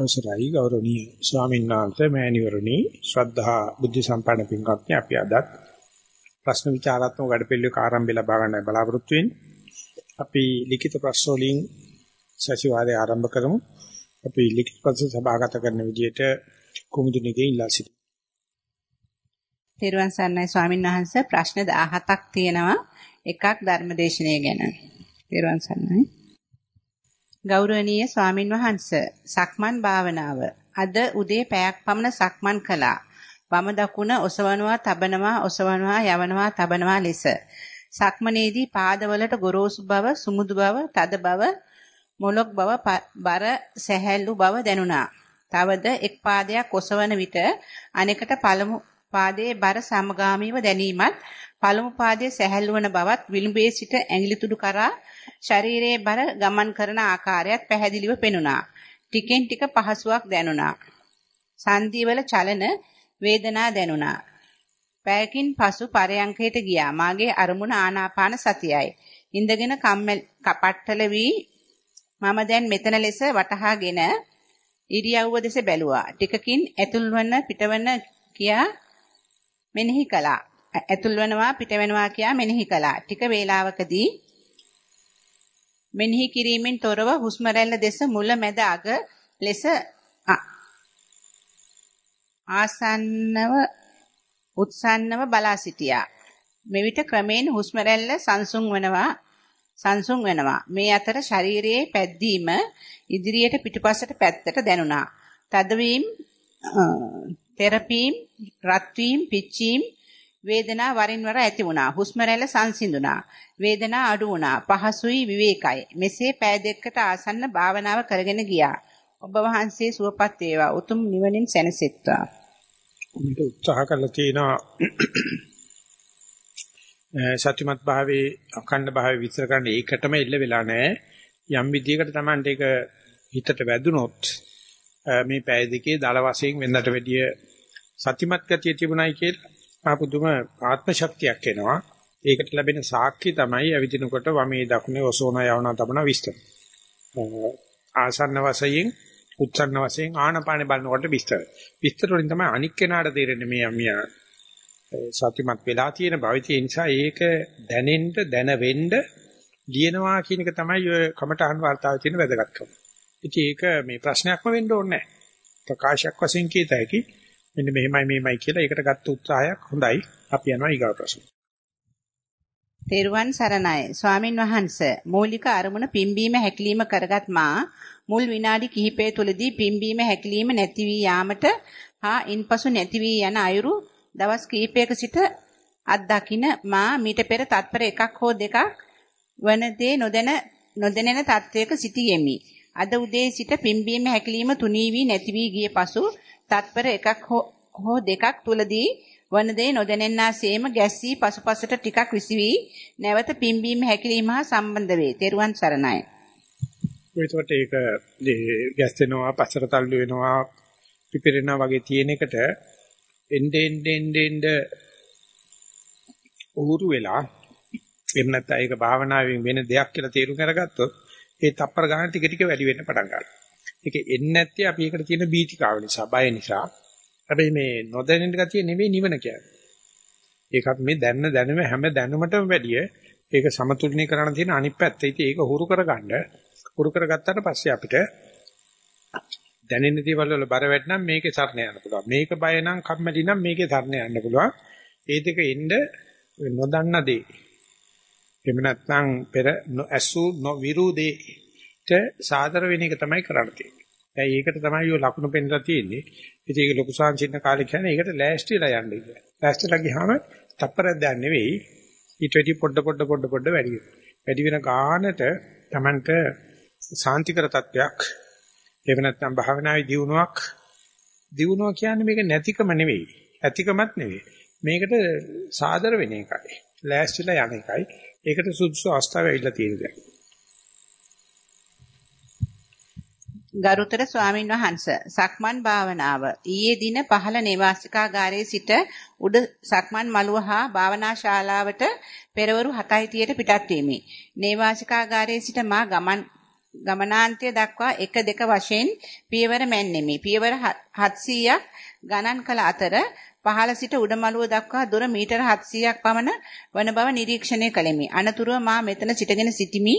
අවසරයි ගෞරවනීය ස්වාමීන් වහන්සේ මෑණිවරණි ශ්‍රද්ධා බුද්ධ සම්පන්න පින්වත්නි අපි අද ප්‍රශ්න විචාරාත්මක වැඩපිළිවෙලක ආරම්භය ලබා ගන්න බලාපොරොත්තු වෙන්නේ. අපි ලිඛිත ප්‍රශ්න වලින් සතිವಾರය ආරම්භ කරමු. අපි ලිඛිත ප්‍රශ්න සභාගත කරන විදිහට කුමුදුනිගේ ඉල්ලා සිටිමු. තෙරුවන් සරණයි ස්වාමීන් වහන්සේ ප්‍රශ්න 17ක් තියෙනවා. එකක් ධර්මදේශනය ගැන. තෙරුවන් සරණයි. ගෞරවනීය ස්වාමින් වහන්සේ සක්මන් භාවනාව අද උදේ පැයක් පමණ සක්මන් කළා. වම දකුණ ඔසවනවා, තබනවා, ඔසවනවා, යවනවා, තබනවා ලෙස. සක්මනේදී පාදවලට ගොරෝසු බව, සුමුදු බව, තද බව, මොලොක් බව, බර සැහැල්ලු බව දැනුණා. තවද එක් පාදයක් ඔසවන විට අනෙකට පළමු පාදයේ බර සමගාමීව දැනීමත් පළමු පාදයේ සැහැල්ලු වන බවත් විලුඹේ සිට ඇඟිලි තුඩු කරා ශරීරයේ බර ගමන් කරන ආකාරයත් පැහැදිලිව පෙනුණා. ටිකෙන් ටික පහසුවක් දැනුණා. සංධිවල චලන වේදනා දැනුණා. පැයකින් පසු පරයන්කයට ගියා. මාගේ අරමුණ ආනාපාන සතියයි. ඉඳගෙන කපට්ටල වී මම දැන් මෙතන ලෙස වටහාගෙන ඉරියව්ව දෙස බැලුවා. ටිකකින් ඇතුල්වන පිටවන කියා මෙනෙහි කළා. ඇතුල්වනවා පිටවෙනවා කියා මෙනෙහි කළා. ටික වේලාවකදී මෙනෙහි කිරීමෙන් තොරව හුස්ම රැල්ල දෙස මුල මැද අග ලෙස ආසන්නව උත්සන්නව බලා සිටියා. මෙවිට ක්‍රමයෙන් හුස්ම රැල්ල සංසුන් වෙනවා සංසුන් වෙනවා. මේ අතර ශරීරයේ පැද්දීම ඉදිරියට පිටුපසට පැත්තට දැනුණා. තදවීම, තෙරපීම්, රත් වීම, පිච්චීම් වේදනා වරින් වර ඇති වුණා. හුස්ම රැල්ල සංසිඳුණා. වේදනා අඩු වුණා. පහසුයි විවේකයි. මෙසේ පය දෙකකට ආසන්න භාවනාව කරගෙන ගියා. ඔබ වහන්සේ සුවපත් වේවා. උතුම් නිවනින් සැනසෙත්වා. උන්ට උත්සාහ කළා තියෙනවා සත්‍යමත් භාවයේ අඛණ්ඩ භාවයේ විස්තර කරන්න ඒකටම එල්ල වෙලා නැහැ. යම් විදියකට Tamante ඒක හිතට වැදුනොත් මේ පය දෙකේ දල වශයෙන් වෙනදට වැඩිය සත්‍යමත් ගතිය තිබුණයි කියලා ආපුදුම ආත්ම ශක්තියක් එනවා. ඒකට ලැබෙන සාක්ෂි තමයි අවිදිනකොට වමේ දකුණේ ඔසෝන යවන තබන විස්තර. ආසන්න වශයෙන් උච්චන්න වශයෙන් ආනපාන බලනකොට විස්තර. විස්තර වලින් තමයි අනික් කෙනාට තේරෙන්නේ මේ අමියා සත්‍යමත් වෙලා තියෙන භවිතය නිසා ඒක දැනෙන්න දැනවෙන්න ලියනවා කියන එක තමයි ඔය කමඨහන් වර්තාවේ තියෙන වැදගත්කම. ඉතින් ඒක මේ ප්‍රශ්නයක්ම වෙන්න ඕනේ නැහැ. ප්‍රකාශයක් වශයෙන් කීත හැකි මෙන්න මෙහෙමයි මෙහෙමයි කියලා ඒකට ගත්ත උත්සාහයක් හොඳයි. අපි යනවා ඊගා ප්‍රශ්න. තෙරුවන් සරණයි. ස්වාමින් වහන්සේ මූලික අරමුණ පිම්බීම හැකිලිම කරගත් මා මුල් විනාඩි කිහිපය තුලදී පිම්බීම හැකිලිම නැති වී යාමට හා ඉන්පසු නැති වී යන අයුරු දවස් කිහිපයක සිට අත්දකින මා මීට පෙර තත්පර එකක් හෝ දෙකක් වන දේ නොදැන නොදැනෙන තත්වයක සිටියෙමි. අද උදේ සිට පිම්බීම හැකිලිම තුනී වී නැති වී ගිය පසු තත්පර එකක් හෝ දෙකක් තුලදී වන දේ නොදැනෙන්නාseම ගැස්සී පසුපසට ටිකක් විසිවි නැවත පිම්බීම හැකිලිම හා සම්බන්ධ වේ. තෙරුවන් සරණයි. ඒකට ඒක ගැස්සෙනවා පස්සට තල්ලු වෙනවා පිපිරෙනවා වගේ තියෙන එකට එnde ende ende ende උහුරු වෙලා එහෙම නැත්නම් ඒක භාවනාවෙන් වෙන දෙයක් කියලා තේරුම් අරගත්තොත් ඒ තප්පර ගන්න ටික ටික වැඩි වෙන්න පටන් ගන්නවා. ඒක එන්නේ නැත්තේ අපි ඒකට තියෙන බීතිකාව නිසා, බය නිසා. හැබැයි මේ නොදැනෙන ගතිය නෙවෙයි නිවන කියන්නේ. ඒකත් මේ දැනන දැනුම හැම දැනුමටම වැඩිය ඒක සමතුලනය කරන්න තියෙන අනිත් පැත්ත. ඉතින් ඒක හුරු කරගන්න. හුරු කරගත්තාට පස්සේ අපිට දැනෙන දේවල් වල බර වැටෙනම් මේකේ සරණ යන්න පුළුවන්. මේක බය නම් කම්මැලි නම් මේකේ සරණ යන්න පුළුවන්. ඒ දෙක එන්න නොදන්න දේ. එහෙම නැත්නම් පෙර ඇසු විරුදේට සාදර වෙන එක තමයි කරන්න තියෙන්නේ. දැන් ඒකට තමයි ඔය ලකුණු පෙන්නලා තියෙන්නේ. ඉතින් ඒක ලොකු සංචින්න කාලේ කියන්නේ ඒකට ලෑස්තිලා යන්න කියලා. ලෑස්තිලා ගියාම තප්පරයක් දැන් නෙවෙයි ඊට වැඩි පොඩ පොඩ පොඩ පොඩ වැඩි වෙනවා. වැඩි වෙන ගානට Tamanට සාන්තිකර තත්වයක් එහෙම නැත්නම් භාවනාවේ දියුණුවක් දියුණුව කියන්නේ මේක නැතිකම නෙවෙයි. ඇතිකමත් නෙවෙයි. මේකට සාදර වෙන එකයි. ලෑස්තිලා යන එකයි. ඒකට සුදුසු අවස්ථාව ඇවිල්ලා තියෙනවා. ගරුතර ස්වාමින් වහන්සේ සක්මන් භාවනාව ඊයේ දින පහළ නිවාසිකාගාරයේ සිට උඩ සක්මන් මළුව හා භාවනා ශාලාවට පෙරවරු 7:30ට පිටත් වීමි. නිවාසිකාගාරයේ සිට මා ගමන් ගමනාන්තය දක්වා 1 2 වශයෙන් පියවර මැන්නෙමි. පියවර 700ක් ගණන් කළ අතර පහළ සිට උඩමළුව දක්වා දුර මීටර 700ක් පමණ වන බව නිරීක්ෂණය කළෙමි. අනතුරුව මා මෙතන සිටගෙන සිටිමි.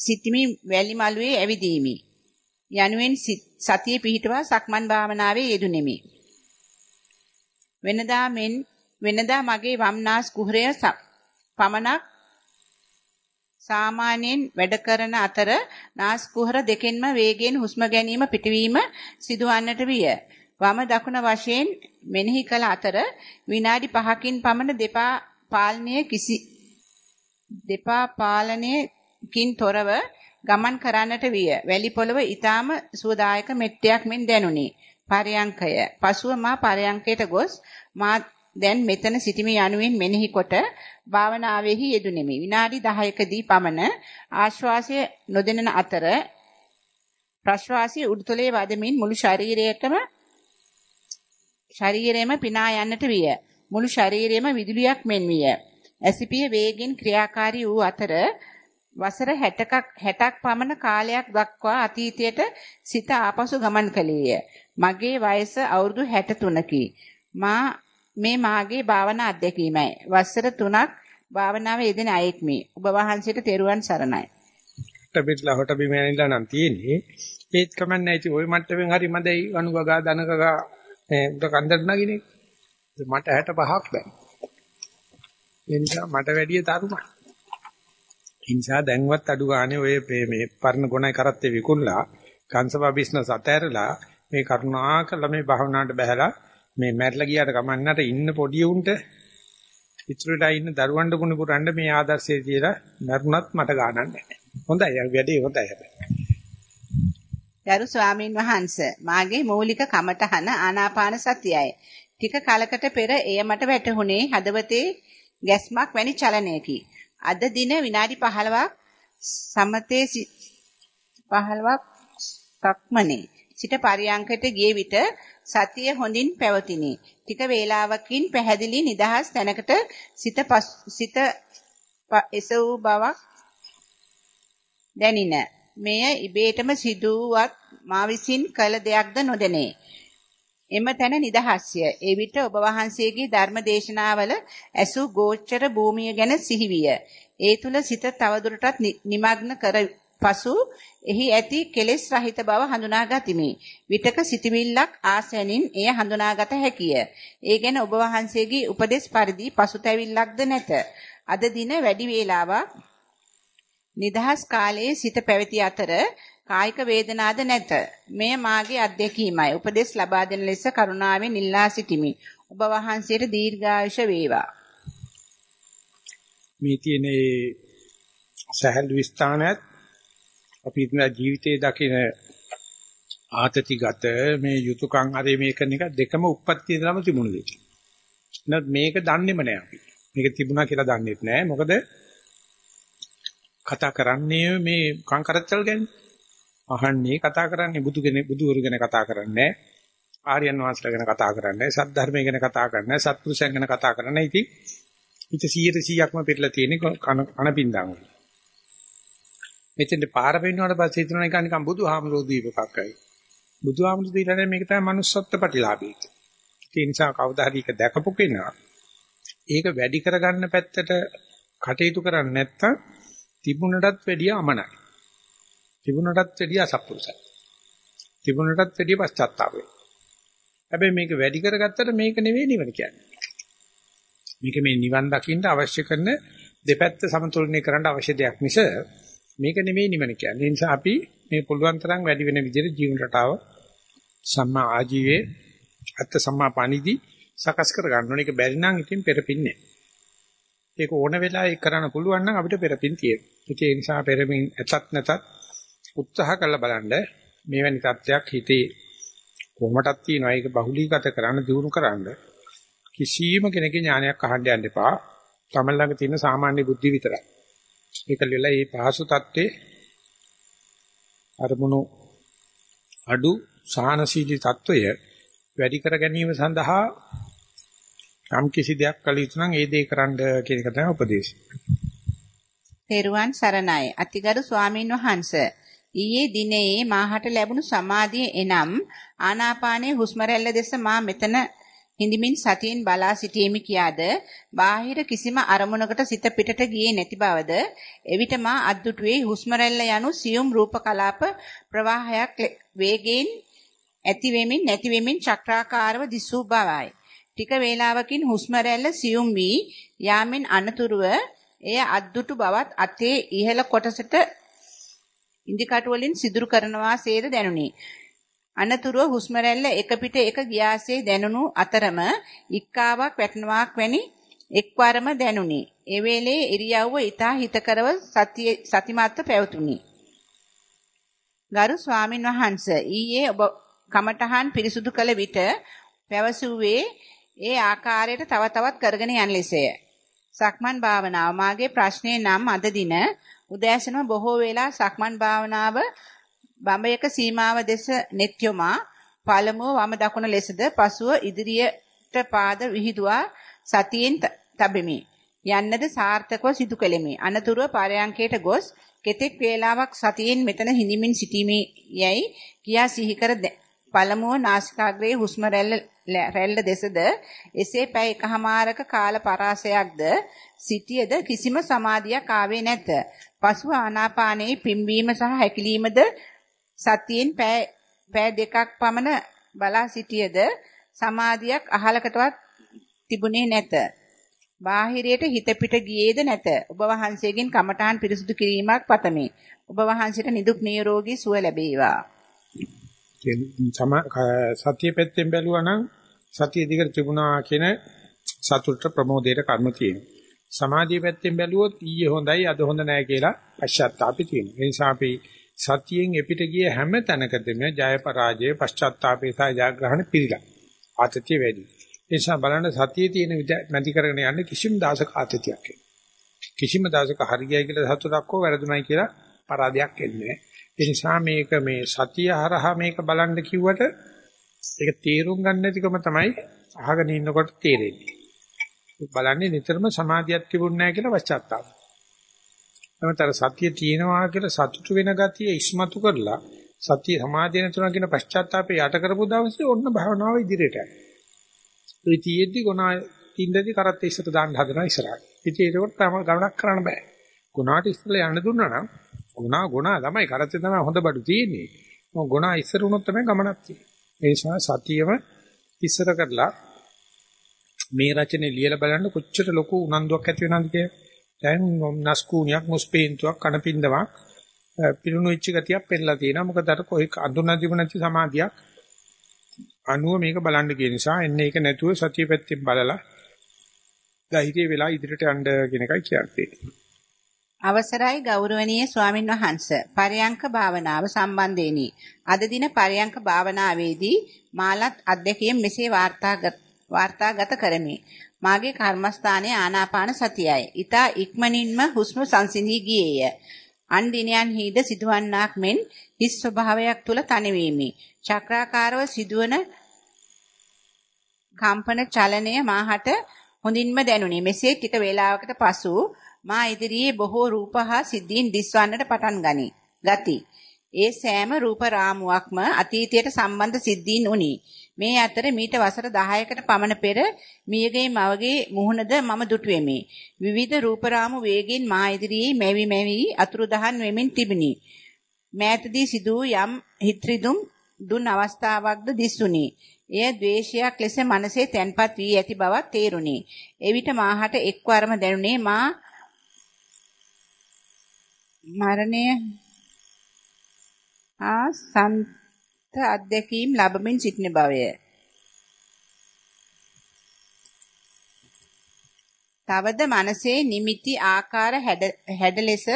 සිටිමි වැලි මළුවේ ඇවිදීමි. යනුවෙන් සතිය පිහිටවා සක්මන් භාවනාවේ යෙදුණෙමි. වෙනදා මෙන් වෙනදා මගේ වම්නාස් කුහරය පමණක් සාමාන්‍යයෙන් වැඩ කරන අතර නාස් කුහර දෙකෙන්ම වේගයෙන් හුස්ම ගැනීම පිටවීම සිදුවන්නට විය. වම දකුණ වශයෙන් මෙනෙහි කළ අතර විනාඩි 5කින් පමණ දෙපා පාලනයේ කිසි දෙපා පාලනයකින් තොරව ගමන් කරන්නට විය. වැලි පොළව ඊටාම සුවදායක මෙට්ටයක් මෙන් දැනුනි. පරයන්කය. පසුව මා පරයන්කයට ගොස් මා දැන් මෙතන සිටිමි යනුවෙන් මෙනෙහි කොට භාවනාවේහි යෙදුණෙමි. විනාඩි 10කදී පමණ ආශ්වාසය නොදෙනන අතර ප්‍රශ්වාසයේ උඩුතලයේ වදමින් මුළු ශරීරයටම ශරීරයම පිනා යන්නට විය. මුළු ශරීරයම විදුලියක් මෙන් විය. ඇසිපිය වේගෙන් ක්‍රියාකාරී වූ අතර වසර 60ක් 60ක් පමණ කාලයක් දක්වා අතීතයට සිත ආපසු ගමන් කළේය. මගේ වයස අවුරුදු 63කි. මා මේ මාගේ භාවනා අධ්‍යක්ීමයි. වසර 3ක් භාවනාවේ යෙදෙන අයෙක්මි. ඔබ වහන්සේට තෙරුවන් සරණයි. ටබිට්ලා හොට බිම ඇනිලා නම් තියෙන්නේ. ඒත් කමන්නේ ඉතින් ওই මට්ටමින් හරි මදයි අනුගගා දනකගා මේ උඩ කන්දට නගිනේ. මට 65ක් දැන්. ඒ නිසා මට වැඩිය තරුණයි. ඒ නිසා දැන්වත් අඩු ගානේ ඔය මේ පරණ ගුණයි කරත්තේ විකුණලා කන්සබා බිස්නස් අතෑරලා මේ කරුණාකරලා මේ භාවනාවට බහැලා මේ මැරිලා ගියාට කමන්නට ඉන්න පොඩි උන්ට ඉතුරුලා ඉන්න දරුවන්ට ගුණ පුරන්න මේ ආදර්ශය කියලා මරුණත් මට ගානක් නැහැ. හොඳයි වැඩේ හොඳයි හැබැයි. ගරු ස්වාමීන් වහන්ස මාගේ මූලික කමඨහන ආනාපාන සතියයි. ටික කලකට පෙර එය මට වැටහුණේ හදවතේ ගැස්මක් වැනි චලනයකි. අද දින විනාඩි 15ක් සමතේ 15ක් සක්මනේ සිට පරියංකයට ගිය විට සතිය හොඳින් පැවතිනි. ටික වේලාවකින් පැහැදිලි නිදහස් තැනකට සිත සිත එසවූ බවක් දැනින. මෙය ඉබේටම සිදුවත් මා විසින් කළ දෙයක්ද නොදැනේ. එම තැන නිදහස්ය. ඒ විට ඔබ වහන්සේගේ ධර්ම දේශනාවල ඇසු ගෝචර භූමිය ගැන සිහිවිය. ඒ තුල සිත තවදුරටත් නිමග්න කර පසු එහි ඇති කෙලෙස් රහිත බව හඳුනා ගතිමි. විතක සිතවිල්ලක් ආසැනින් එය හඳුනාගත හැකිය. ඒ ගැන ඔබ වහන්සේගේ උපදේශ පරිදි පසුතැවිල්ලක්ද නැත. අද දින වැඩි වේලාවක් නිදහස් කාලයේ සිත පැවති අතර කායික වේදනාද නැත. මෙය මාගේ අත්දැකීමයි. උපදෙස් ලබා දෙන ලෙස කරුණාවෙන් ඉල්ලා සිටිමි. ඔබ වහන්සේට දීර්ඝායුෂ වේවා. මේ තියෙන සහල් විස්ථානයත් අපි ඉතින් ජීවිතයේ දකින ආතතිගත මේ යුතුයකම් හරි මේ කරන එක දෙකම උප්පත්තිය ඉඳලම තිබුණු දෙයක්. නේද මේක දන්නේම නෑ අපි. මේක තිබුණා කියලා දන්නේත් නෑ. මොකද කතා කරන්නේ මේ කංකරච්චල් ගැන. අහන්නේ කතා කරන්නේ බුදු කෙනෙක් බුදුවරු ගැන කතා කරන්නේ ආර්යයන් වහන්සේලා ගැන කතා කරන්නේ සද්ධර්මය ගැන කතා කරන්නේ සත්පුරුෂයන් ගැන කතා කරන්නේ ඉතින් ඉත 100%ක්ම පිටලා තියෙන කන පින්දම් වල. මෙතෙන්ට පාර පෙන්වුවාට පස්සේ හිතනවා නිකන් නිකන් බුදුහාමුදුරුවෝ දීපකක්යි. බුදුහාමුදුරුවෝ දීලා මේක තමයි manussත්ත්ව ප්‍රතිලාභය. ඒ නිසා කවදා හරි ඒක දැකපු කෙනා ඒක වැඩි කරගන්න පැත්තට කටයුතු කරන්නේ නැත්නම් තිබුණටත් වැඩිය අමනයි. තිබුණටත් වැඩිය අසත්පුරුසයි. තිබුණටත් වැඩිය පශ්චාත්තාපයි. හැබැයි මේක වැඩි කරගත්තට මේක නෙවෙයි නිවන කියන්නේ. මේක මේ නිවන් දකින්න අවශ්‍ය කරන දෙපැත්ත සමතුලනය කරන්න අවශ්‍ය දෙයක් මිස මේක නෙමෙයි නිවන කියන්නේ. ඒ නිසා අපි මේ පුළුවන් තරම් වැඩි වෙන විදිහට ජීවන රටාව සම්මා ආජීවයේ අත්ත සම්මා පණිදි සකස් කර ගන්න ඕනේ. ඒක බැරි නම් ඉතින් පෙරපින්නේ. ඒක ඕන වෙලාවෙ කරන්න පුළුවන් නම් අපිට පෙරපින් තියෙනවා. ඒ නිසා පෙරමින් ඇතත් නැතත් උත්සාහ කරලා බලන්න මේවැනි තත්ත්වයක් හිතේ කොහොමටක් තියෙනවා. ඒක බහුලීගත කරන්න දියුණු කරන්න කිසියම් කෙනෙකුගේ ඥානයක් අහන්න යන්න එපා. තමන් ළඟ තියෙන සාමාන්‍ය බුද්ධි විතරයි. ඒක ලෙලා මේ පහසු தත්තේ අරමුණු අඩු සාහනශීලී తত্ত্বය වැඩි කර ගැනීම සඳහා යම් කිසි දෙයක් කළ යුතු නම් ඒ දේ කරන්න කියන එක තමයි උපදේශය. තෙරුවන් සරණයි. අතිගරු ස්වාමින් වහන්සේ ඊයේ දිනේ මාහට ලැබුණු සමාධිය එනම් ආනාපානයේ හුස්ම දෙස මා මෙතන හිඳමින් සතියෙන් බලා සිටීමි කියාද බාහිර කිසිම අරමුණකට සිත පිටට ගියේ නැති බවද එවිට මා අද්දුටුවේ හුස්ම යනු සියුම් රූප කලාප ප්‍රවාහයක් වේගයෙන් ඇති වෙමින් නැති වෙමින් චක්‍රාකාරව දිසූ බවයි. ටික වේලාවකින් හුස්ම සියුම් වී යාමෙන් අනතුරුව එය අද්දුටු බවත් අතේ ඉහළ කොටසට ඉන්දිකටු වලින් සිදුරු කරනවා සේද දැනුනි. අනතුරුව හුස්ම එක පිට එක ගියාසේ දැනුණු අතරම ඉක්කාවක් වැටෙනවාක් වැනි එක්වරම දැනුනි. ඒ වේලේ ඉරියව්ව ඊතා හිතකරව සති සතිමත්ව පැවතුනි. ගරු ස්වාමින් වහන්සේ ඊයේ ඔබ කමඨහන් පිරිසුදු කළ විට පැවසුවේ ඒ ආකාරයට තව තවත් කරගෙන යන ලෙසය. සක්මන් භාවනාව මාගේ ප්‍රශ්නේ නම් අද දින උදෑසන බොහෝ වෙලා සක්මන් භාවනාව බඹයක සීමාව දෙස net යොමා පළමුව වම දකුණ ලෙසද පසුව ඉදිරියට පාද විහිදුවා සතියෙන් තබෙමි. යන්නද සාර්ථකව සිදු කෙලෙමි. අනතුරුව පාරයන්කයට ගොස් කෙතෙක් වේලාවක් සතියෙන් මෙතන හිඳමින් සිටීමේ යයි කියා සිහි කර පළමුව නාසිකාග්‍රයේ හුස්ම රැල්ල රැල්ල දෙසද එසේ පැය එකහමාරක කාල පරාසයක්ද සිටියද කිසිම සමාධියක් ආවේ නැත. පසුව ආනාපානයේ පිම්වීම සහ හැකිලීමද සතියෙන් පෑ පෑ දෙකක් පමණ බලා සිටියද සමාධියක් අහලකටවත් තිබුණේ නැත. බාහිරයට හිත පිට ගියේද නැත. ඔබ වහන්සේගෙන් කමඨාන් පිරිසුදු කිරීමක් පතමි. ඔබ වහන්සේට නිදුක් නිරෝගී සුව ලැබේවා. සතිය පැත්තෙන් බැලුවා නම් සතිය දිගට තිබුණා කියන සතුට ප්‍රමෝදයට කර්ම තියෙනවා. සමාධිය පැත්තෙන් බැලුවොත් ඊයේ හොඳයි අද හොඳ නැහැ කියලා පශ්චාත්තාපි තියෙනවා. ඒ නිසා අපි සතියෙන් එපිට ගිය හැම තැනකදීම ජය පරාජය පශ්චාත්තාපේ සහ ජයග්‍රහණ පිළිලා. ආතතිය වැඩි. ඒ නිසා බලන්න සතියේ තියෙන නැති කරගෙන යන්නේ කිසිම දාසක ආතතියක් කිසිම දාසක හරියයි කියලා සතුටක් හෝ වැරදුණයි කියලා පරාදයක් එන්නේ ඒ නිසා මේක මේ සතිය හරහා මේක බලන්න කිව්වට ඒක තේරුම් ගන්න නැතිකම තමයි අහගෙන ඉන්නකොට තේරෙන්නේ. බලන්නේ නිතරම සමාධියක් තිබුණ නැහැ කියලා පශ්චාත්තාපය. නමුත් සතිය තියෙනවා කියලා සතුටු වෙන ගතිය ඉස්මතු කරලා සතිය සමාධිය නැතුණා කියන පශ්චාත්තාපේ යට කරපු දවසේ ඔන්න භාවනාව ඉදිරියට යනවා. ත්‍රිතියෙදි ගුණා තින්දදී කරත් ඉස්සට දාන්න හදනවා ඉස්සරහට. ඉතින් ඒකට තමයි ගණනක් කරන්න බෑ. ගුණාට ඉස්සෙල්ලා යන්න දුන්නා නම් ගුණා ගුණා තමයි කරත්තේ තමයි හොඳ බඩු තියෙන්නේ. මොකද ගුණා ඉස්සර වුණොත් තමයි ගමනක් තියෙන්නේ. ඒ නිසා සතියම ඉස්සර කරලා මේ රචනයේ ලියලා බලන්න කොච්චර ලොකු උනන්දුවක් ඇති වෙනවද කියලා. දැන් නස්කූනියක් මුස්පේන්තුවක් කණපින්දමක් පිරුණු වෙච්ච ගතියක් පෙන්නලා තියෙනවා. මොකද අර කොයි අඳුනා තිබුණාච්ච සමාධියක් අනුව මේක බලන්න කියන නිසා එන්නේ ඒක නැතුව සතිය පැත්තෙන් බලලා ධෛර්ය වෙලා ඉදිරියට යන්න කියන එකයි කියන්නේ. අවසරයි ගෞරවනීය ස්වාමින් වහන්සේ පරයන්ක භාවනාව සම්බන්ධේනි අද දින පරයන්ක භාවනාවේදී මාලත් අධ්‍යක්ෂයෙන් මෙසේ වාර්තාගත වාර්තාගත කරමි මාගේ කර්මස්ථානයේ ආනාපාන සතියයි. ඊතා ඉක්මනින්ම හුස්ම සංසිඳී ගියේය. අන් දිනයන්හිද සිදුවන්නාක් මෙන් හිස් ස්වභාවයක් තුල තනිවීමි. චක්‍රාකාරව සිදුවන කම්පන චලනය මාහට හොඳින්ම දැනුනි. මෙසේ ටික වේලාවකට පසු මා ඉදිරියේ බොහෝ රූප හා සිද්ධීන් දිස්වන්නට පටන් ගනී. ගති. ඒ සෑම රූප රාමුවක්ම අතීතයට සම්බන්ධ සිද්ධීන් උනි. මේ අතර මීට වසර 10කට පමණ පෙර මියගේ මවගේ මුහුණද මම දුටුවෙමි. විවිධ රූපරාමු වේගෙන් මා ඉදිරියේ මැවි මැවි අතුරුදහන් වෙමින් තිබිනි. මෑතදී සිදු යම් හිත්‍රිදුම් දුන් අවස්ථාවක්ද දිස්සුනි. එය ද්වේෂයක් ලෙස මනසේ තැන්පත් වී ඇති බවක් තේරුණි. එවිට මාහට එක්වරම දැනුනේ මා මරණය ආ සන්ත අධ්‍යක්ීම් ලැබමින් සිටින බවය. තවද මනසේ නිමිති ආකාර හැඩ ලෙස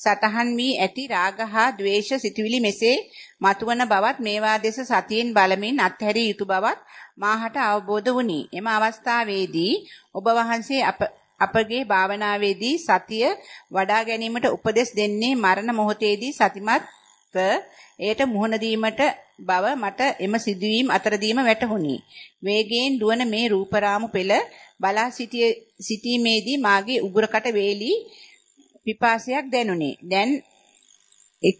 සතහන් වී ඇති රාග හා ద్వේෂ සිතුවිලි මෙසේ මතුවන බවත් මේවා දෙස සතියෙන් බලමින් අත්හැරිය යුතු බවත් මාහට අවබෝධ වුණි. එම අවස්ථාවේදී ඔබ වහන්සේ අප අපගේ භාවනාවේදී සතිය වඩා ගැනීමට උපදෙස් දෙන්නේ මරණ මොහොතේදී සතිමත්ව එයට මුහුණ දීමට බව මට එම සිදුවීම් අතරදීම වැටහුණි. වේගයෙන් දුවන මේ රූපරාමු පෙළ බලා සිටීමේදී මාගේ උගුරකට වේලි පිපාසයක් දැනුනි. දැන් එක්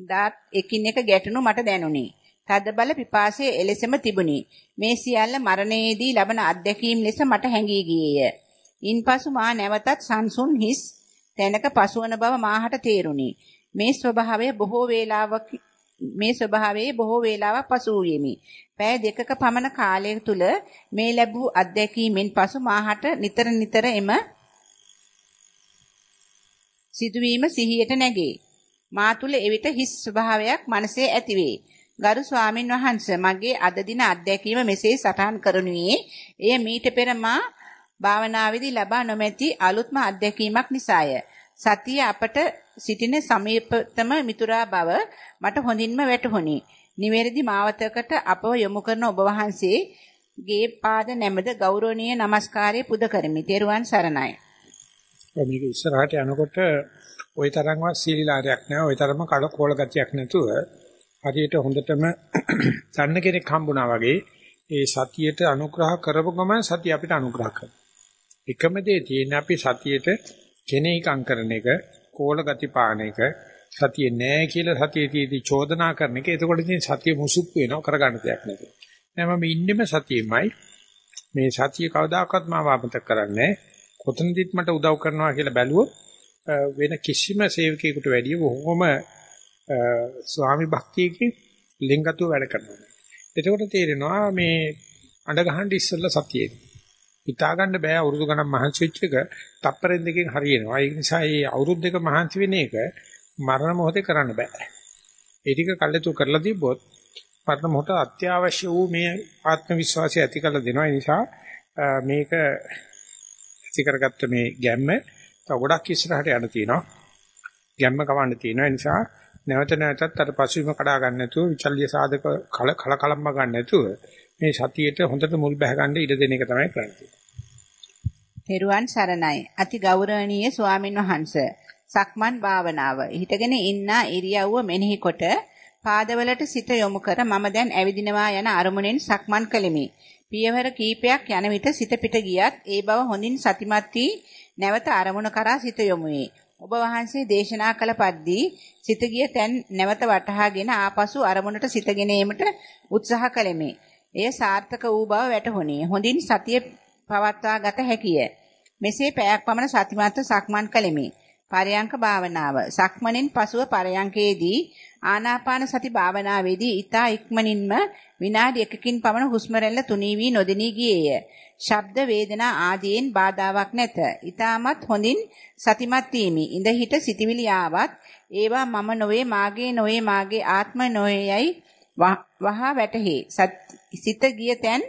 දාත් එකින් එක ගැටුණු මට දැනුනි. තද බල පිපාසයේ එලෙසම තිබුණි. මේ සියල්ල මරණයේදී ලබන අත්දැකීම් ලෙස මට හැඟී ගියේය. ඉන්පසු මා නැවතත් සංසුන් හිස් තැනක පසුවන බව මාහට තේරුණි. මේ ස්වභාවය බොහෝ වේලාවක මේ ස්වභාවයේ බොහෝ වේලාවක් පසු වූයෙමි. පෑ දෙකක පමණ කාලය තුල මේ ලැබූ අත්දැකීමෙන් පසු මාහට නිතර නිතර එම සිදුවීම සිහියට නැගේ. මා තුල එවිට හිස් ස්වභාවයක් මනසේ ඇතිවේ. ගරු ස්වාමින් වහන්සේ මගේ අද දින අත්දැකීම මෙසේ සටහන් කරනුයේ එය මීට පෙර මා භාවනාවේදී ලබා නොමැති අලුත්ම අත්දැකීමක් නිසාය. සතිය අපට සිටින සමීපතම මිතුරා බව මට හොඳින්ම වැටහුණි. නිවැරදි මාවතකට අපව යොමු කරන ඔබ වහන්සේ ගේ පාද නැමද ගෞරවනීය নমස්කාරය පුද කරමි. තෙරුවන් සරණයි. මේක ඉස්සරහට යනකොට ওই තරම්වත් සීලීලාරයක් නැහැ. ওই තරම්ම කඩ කෝල ගතියක් නැතුව හරියට හොඳටම දන්න කෙනෙක් හම්බුණා වගේ ඒ සතියට අනුග්‍රහ කරපු ගමන් සතිය අපිට අනුග්‍රහ කරනවා. එකම දේ තියෙන්නේ අපි සතියට කෙනෙක්ම් කරන එක, කෝල ගති පාන එක, සතිය නෑ කියලා සතියේදී චෝදනා කරන එක. එතකොට ඉතින් සතිය මුසුප්පු වෙනවා කරගන්න දෙයක් නැති. නෑ මම ඉන්නෙම සතියෙමයි. මේ සතිය කවදාකවත් මාව අමතක කරන්නේ කොතනදිත් මට උදව් කරනවා කියලා බැලුවොත් වෙන කිසිම සේවකයෙකුට වැඩිය බොහොම ස්වාමි භක්තියකින් ලිංගතුව වැඩ කරනවා. එතකොට තේරෙනවා මේ අඬ ගහන්න ඉස්සෙල්ලා සතියේ. හිතා ගන්න බෑ අවුරුදු ගණන් මහන්සි වෙච්ච එක තප්පරෙන් දෙකෙන් හරියනවා. ඒ නිසා මේ අවුරුදු දෙක මහන්සි වෙන එක මරණ මොහොතේ කරන්න බෑ. ඒ ටික කල්ලාතු කරලා තිබ්බොත් මරණ මොහොත අත්‍යවශ්‍ය වූ මේ ආත්ම විශ්වාසය ඇති කරලා දෙනවා. ඒ නිසා මේක ඇති කරගත්ත මේ ගැම්ම තව ගොඩක් ඉස්සරහට යන්න තියෙනවා. ගැම්ම කවන්න තියෙනවා. ඒ නිසා නැවත නැවතත් අර පසුබිම කඩා ගන්න නැතුව විචල්්‍ය සාධක කල කලකලම්ම ගන්න නැතුව මේ සතියේට හොඳට මුල් බැහැ ගන්න ඉඩ දෙන එක තමයි කරන්නේ. තෙරුවන් සරණයි. අති ගෞරවනීය ස්වාමින් වහන්සේ. සක්මන් භාවනාව. හිටගෙන ඉන්න ඉරියව්ව මෙනෙහි කොට පාදවලට සිත යොමු කර මම දැන් ඇවිදිනවා යන අරමුණෙන් සක්මන් කළෙමි. පියවර කීපයක් යන විට සිත පිට ගියත් ඒ බව හොඳින් සතිමත් වී නැවත අරමුණ කරා සිත යොමු වේ. ඔබ වහන්සේ දේශනා කළ පරිදි සිත ගිය තැන් නැවත වටහාගෙන ආපසු අරමුණට සිතගෙන ඒමට උත්සාහ කළෙමි. එය සාර්ථක වූ බව වැටහුණි. හොඳින් සතිය පවත්වා ගත හැකිය. මෙසේ පැයක් පමණ සතිමත්ව සක්මන් කළෙමි. පරයන්ක භාවනාව. සක්මණෙන් පසුව පරයන්කේදී ආනාපාන සති භාවනාවේදී ඊතා ඉක්මනින්ම විනාඩි 1කින් පමණ හුස්ම රැල්ල තුනී වී නොදෙනී ගියේය. ශබ්ද වේදනා ආදීන් බාධාවක් නැත. ඊටමත් හොඳින් සතිමත් වීමි. ඉඳ හිට සිටිවිලි ආවත් ඒවා මම නොවේ මාගේ නොවේ මාගේ ආත්ම නොවේයයි වහා වැටහි. සිත ගිය තැන්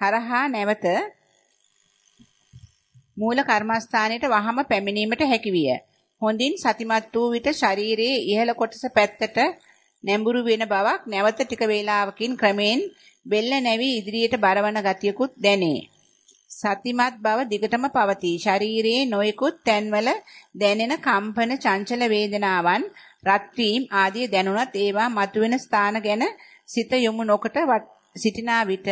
හරහා නැවත මූල කර්මස්ථානයට වහම පැමිණීමට හැකිවිය. හොඳින් සතිමත් වූ විට ශරීරයේ ඉහළ කොටස පැත්තට නැඹුරු වෙන බවක් නැවත ටික වේලාවකින් ක්‍රමෙන් බෙල්ල නැවි ඉදිරියට බරවන ගතියකුත් දැනේ. සතිමත් බව දිගටම පවතී. ශරීරයේ නොයෙකුත් තැන්වල දැනෙන කම්පන චංචල වේදනාවන් රත් වීම ආදී දැනුණත් ඒවා මතුවෙන ස්ථාන ගැන සිත යොමු නොකොට සිටිනා විට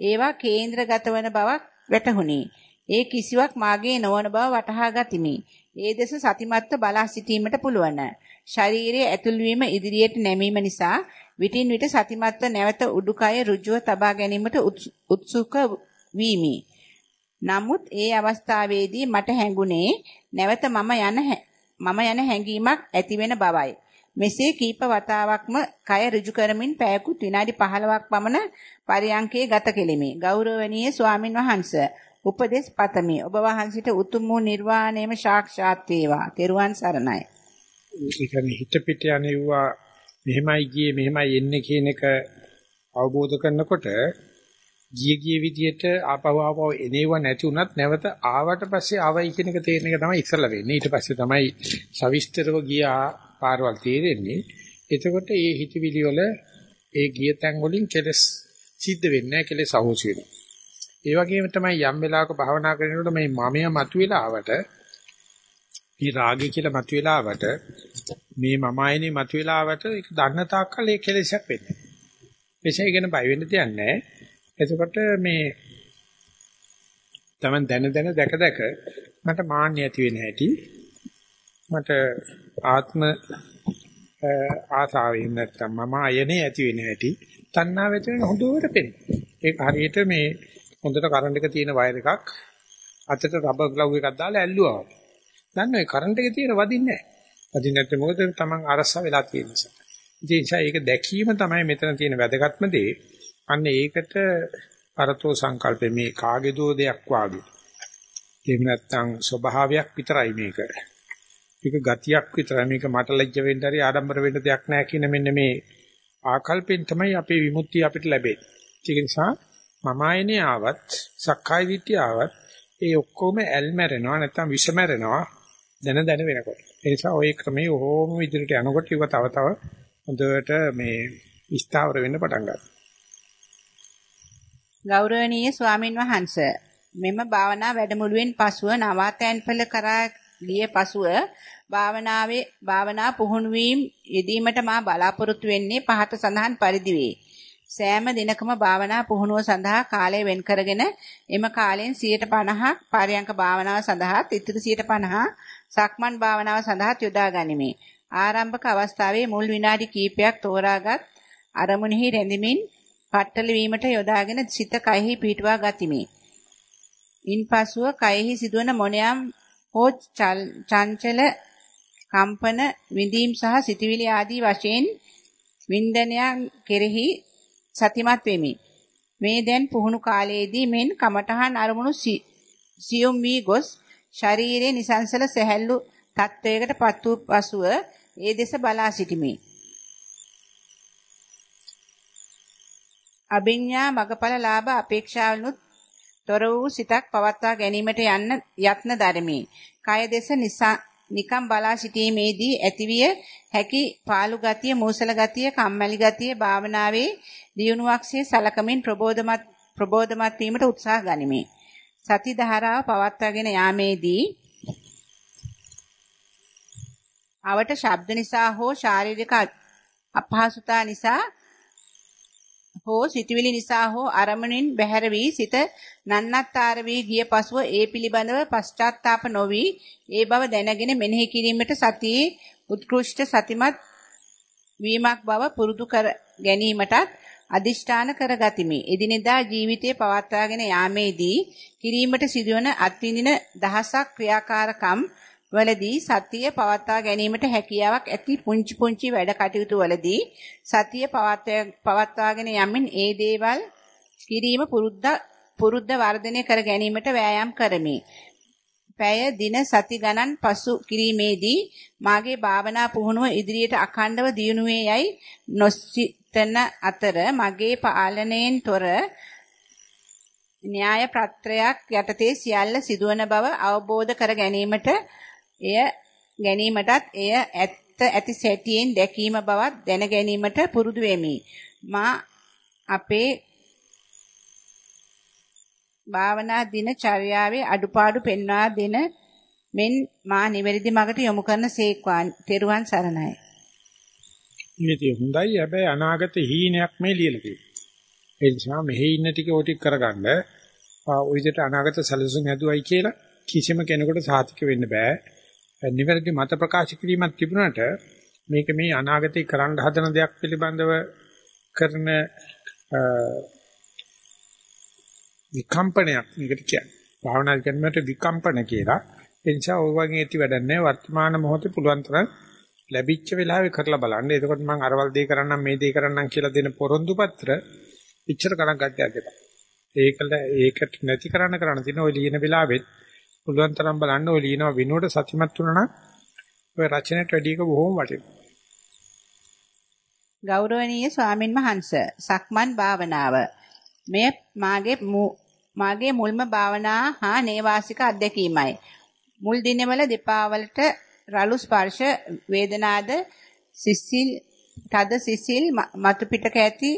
ඒවා කේන්ද්‍රගත වන බවක් වැටහුණි. ඒ කිසිවක් මාගේ නොවන බව වටහා ගතිමි. ඒ දෙස සතිමත්ව බලා සිටීමට පුළුවන්. ශරීරයේ ඇතුල් වීම ඉදිරියට නැමීම නිසා විටින් විට සතිමත්ව නැවත උඩුකය ඍජුව තබා ගැනීමට උත්සුක වීමි. නමුත් ඒ අවස්ථාවේදී මට හැඟුණේ නැවත මම යන මම යන හැඟීමක් ඇති වෙන බවයි. මෙසේ කීප වතාවක්ම කය ඍජු කරමින් පැයකුත් විනාඩි 15ක් පමණ පරියංකේ ගත කෙලිමි. ගෞරවනීය ස්වාමින් වහන්සේ උපදේශ පතමි. ඔබ වහන්සිට උතුම් වූ නිර්වාණයම සාක්ෂාත් වේවා. තෙරුවන් සරණයි. ඒ කියන්නේ හිත පිට යනවා මෙහෙමයි ගියේ මෙහෙමයි එන්නේ කියන එක අවබෝධ කරනකොට ගිය ගිය විදියට ආපහු ආපහු එනේව නැති උනත් නැවත ආවට පස්සේ ආවයි කියන එක තේරෙන එක තමයි ඉස්සලා වෙන්නේ. ඊට පස්සේ තමයි සවිස්තරව ගියා පාරවල් තේරෙන්නේ. එතකොට මේ හිතවිලි වල ඒ ගිය තැන් වලින් කෙලස් සිද්ධ වෙන්නේ නැහැ කෙලස් අහෝසි වෙනවා. ඒ වගේම තමයි යම් වෙලාවක භාවනා කරනකොට මේ මමය මතුවලා ආවට මේ රාගය කියලා මතුවලා ආවට මේ මමයිනේ මතුවලා ආවට ඒක දන්න තාක්කල් ඒ කෙලෙසක් වෙන්නේ. එසේ ගැන බය වෙන්න දෙයක් නැහැ. එතකොට මේ Taman දැන දැන දැක දැක මට මාන්නය ඇති වෙන හැටි මට ආත්ම ආසාවෙන් නැත්තම් මම අයනේ ඇති වෙන හැටි තණ්හාව ඇති වෙන හොඳට පෙන්නේ. ඒක හරියට මේ හොඳට කරන්ට් එක තියෙන වයර් එකක් අතට රබර් ග්ලව් එකක් දාලා ඇල්ලුවා. දන්න ඔය කරන්ට් එකේ තියෙන වදින්නේ නැහැ. වදින්නේ නැත්නම් මොකද තමන් අරසා වෙලා තියෙන නිසා. ඒ නිසා ඒක දැකීම තමයි මෙතන තියෙන වැදගත්ම දේ. අන්න ඒකට පරතෝ සංකල්පේ මේ කාගේ දෝ දෙයක් වාගේ. එහෙම නැත්නම් ස්වභාවයක් විතරයි මේක. ඒක ගතියක් විතරයි මේක මට ලැජ්ජ වෙන්න හරි ආඩම්බර වෙන්න දෙයක් නැහැ කියන මෙන්න මේ ආකල්පෙන් තමයි අපේ විමුක්තිය අපිට ලැබෙන්නේ. ඒක නිසා මම ආයනේ ආවත් සක්කාය දිට්ඨිය ආවත් ඒ ඔක්කොම ඇල් මැරෙනවා නැත්නම් විෂ මැරෙනවා දැන දැන වෙනකොට. ඒ නිසා ওই ක්‍රමයේ ඕම ඉදිරියට යනකොට ඉව තව තව හොඳට මේ විස්තර වෙන්න පටන් ගන්නවා. ගෞරවනීය ස්වාමින් වහන්සේ මෙම භාවනා වැඩමුළුවෙන් පසුව නවාතැන්පල කරා ගිය පසුව භාවනාවේ භාවනා පුහුණු වීම යෙදීමට මා බලාපොරොත්තු වෙන්නේ පහත සඳහන් පරිදි වේ. සෑම දිනකම භාවනා පුහුණුව සඳහා කාලය වෙන් කරගෙන එම කාලයෙන් 150ක් පාරයන්ක භාවනාව සඳහා ඉතිරි 150 සක්මන් භාවනාව සඳහා යොදා ගනිමි. ආරම්භක අවස්ථාවේ මුල් විනාඩි කිහිපයක් තෝරාගත් අරමුණෙහි රැඳෙමින් පట్టල වීමට යොදාගෙන සිත කයෙහි පිටවා ගතිමි. ඉන්පසුව කයෙහි සිදුවන මොනියම් හෝ චංචල කම්පන විඳීම් සහ සිතවිලි ආදී වශයෙන් වින්දනයන් කෙරෙහි සතිමත් වෙමි. මේ දැන් පුහුණු කාලයේදී මෙන් කමඨහන් අරමුණු සියුම් වී ගොස් ශරීරයේ නිසංසල සැහැල්ලු තත්වයකට පත් වූ පසුව ඒ දෙස බලා සිටිමි. අභිඥා මගඵල ලාභ අපේක්ෂාවලුත් තොර වූ සිතක් පවත්වා ගැනීමට යන්න යත්න දරමි. කය දෙස නිසා නිකම් බලා සිටීමේදී ඇතිවිය හැකි පාළු ගතිය, මූසල ගතිය, කම්මැලි ගතිය භාවනාවේ දියුණුවක්සේ සලකමින් ප්‍රබෝධමත් ප්‍රබෝධමත් වීමට උත්සාහ ගනිමි. සති ධාරාව පවත්වාගෙන යාමේදී අවට ශබ්ද නිසා හෝ ශාරීරික අපහසුතා නිසා හෝ සිතවිලි නිසා හෝ අරමුණින් බැහැර වී සිත නන්නත්තර වී ගිය පසුව ඒ පිළිබඳව පශ්චාත්තාප නොවි ඒ බව දැනගෙන මෙනෙහි කිරීමට සතියේ උත්කෘෂ්ඨ සතිමත් වීමක් බව පුරුදු කර ගැනීමටත් අදිෂ්ඨාන කරගතිමි. එදිනෙදා ජීවිතයේ පවත්වාගෙන යාමේදී කිරීමට සිදුවන අත්විඳින දහසක් ක්‍රියාකාරකම් වලදී සතිය පවත්වා ගැනීමට හැකියාවක් ඇති පුංචි පුංචි වැඩ කටයුතු වලදී සතිය පවත්වාගෙන යමින් ඒ දේවල් කිරීම පුරුද්ද පුරුද්ද වර්ධනය කර ගැනීමට වෑයම් කරමි. පැය දින සති ගණන් පසු කිරීමේදී මාගේ භාවනා පුහුණුව ඉදිරියට අඛණ්ඩව දියුණුවේ යයි නොසිතන අතර මගේ පාලනයෙන් තොර න්‍යාය ප්‍රත්‍රයක් යටතේ සියල්ල සිදුවන බව අවබෝධ කර ගැනීමට එය ගැනීමටත් එය ඇත්ත ඇති සැටියෙන් දැකීම බවත් දැන ගැනීමට පුරුදු වෙමි. මා අපේ භාවනා දින චර්යාවේ අඩුපාඩු පෙන්වා දෙන මෙන් මා නිවැරදි මගට යොමු කරන සේක්වා තෙරුවන් සරණයි. මේක හොඳයි හැබැයි අනාගත හීනයක් මේ ලියලා තියෙනවා. ඒ නිසා මෙහි ඉන්න ටික ඕටික් කරගන්න ඔය විදිහට අනාගත සැලසුම් හැදුවයි කියලා කිසිම කෙනෙකුට සාතික වෙන්න බෑ. නිවැරදි මත ප්‍රකාශ කිරීමක් තිබුණාට මේක මේ අනාගතේ කරන්න හදන දෙයක් පිළිබඳව කරන විකම්පනයක් මේකට කියන්නේ. භාවනා කරනකොට විකම්පන කියලා. ඒ නිසා ඔය වගේ ඇති වැඩක් නැහැ. වර්තමාන මොහොතේ පුළුවන් තරම් ලැබිච්ච වෙලාවේ කරලා බලන්න. එතකොට මම අරවල් දේ කරන්නම් මේ දේ කරන්නම් කියලා දෙන පොරොන්දු පත්‍ර ඉච්චර ගණන් ගන්නයක් දෙපා. ඒකල ඒකට නැති කරන්න කරන්න තියෙන ඔය ලියන වෙලාවෙත් පුළුවන් තරම් බලන්න ඔය ලියනවා විනුවට සත්‍යමත් වුණා නම් ඔය රචනයට වැඩි එක බොහොම වටිනවා. ගෞරවනීය ස්වාමින් වහන්සේ සක්මන් භාවනාව මෙය මාගේ මාගේ මුල්ම භාවනා හා නේවාසික අත්දැකීමයි. මුල් දිනවල දෙපා වලට රළු ස්පර්ශ වේදනාද සිසිල් තද සිසිල් මතු පිටක ඇති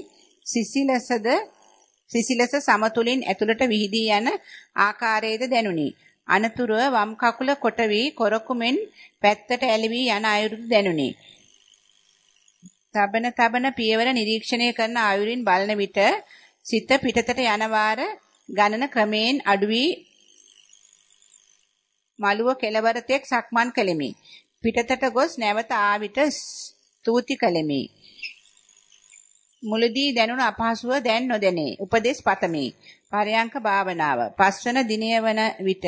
සිසිලසද සිසිලස සමතුලින් ඇතුළට විහිදී යන ආකාරයේද දැනුනි. අනතුරුව වම් කකුල කොට වී කොරකුමෙන් පැත්තට ඇලවි යන අයුරුද දැනුනි. තබන තබන පියවර නිරීක්ෂණය කරන ආයුරින් බලන විට සිත පිටතට යන වාර ගණන ක්‍රමයෙන් අඩු වී මළුව කෙලවර තෙක් සක්මන් කෙලිමි. පිටතට ගොස් නැවත ආවිත ස්තුති කළෙමි. මුලදී දැනුණ අපහසුව දැන් නොදැනේ. උපදේශ පතමි. පරයන්ක භාවනාව. පස්වන දිනය වන විට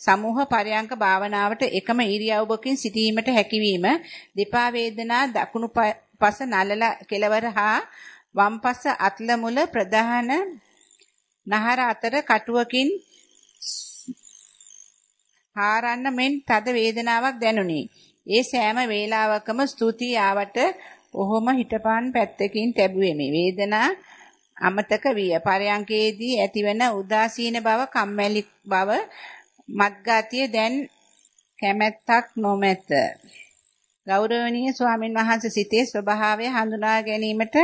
සමූහ පරයන්ක භාවනාවට එකම ඉරියව්වකින් සිටීමට හැකියවීම දෙපා වේදනා දකුණු පස නලල කෙලවර හා වම් පස අත්ල මුල ප්‍රධාන නහර අතර කටුවකින් හාරන්න මෙන් තද වේදනාවක් දැනුනි. ඒ සෑම වේලාවකම ස්තුතියි ආවට ඔහොම හිටපන් පැත්තකින් තැබුවෙමි. වේදනා අමතක විය. පරයන්කේදී ඇතිවන උදාසීන බව, කම්මැලි බව, මත්ගතිය දැන් කැමැත්තක් නොමැත. ගෞරවනීය ස්වාමින් වහන්සේ සිතේ ස්වභාවය හඳුනා ගැනීමට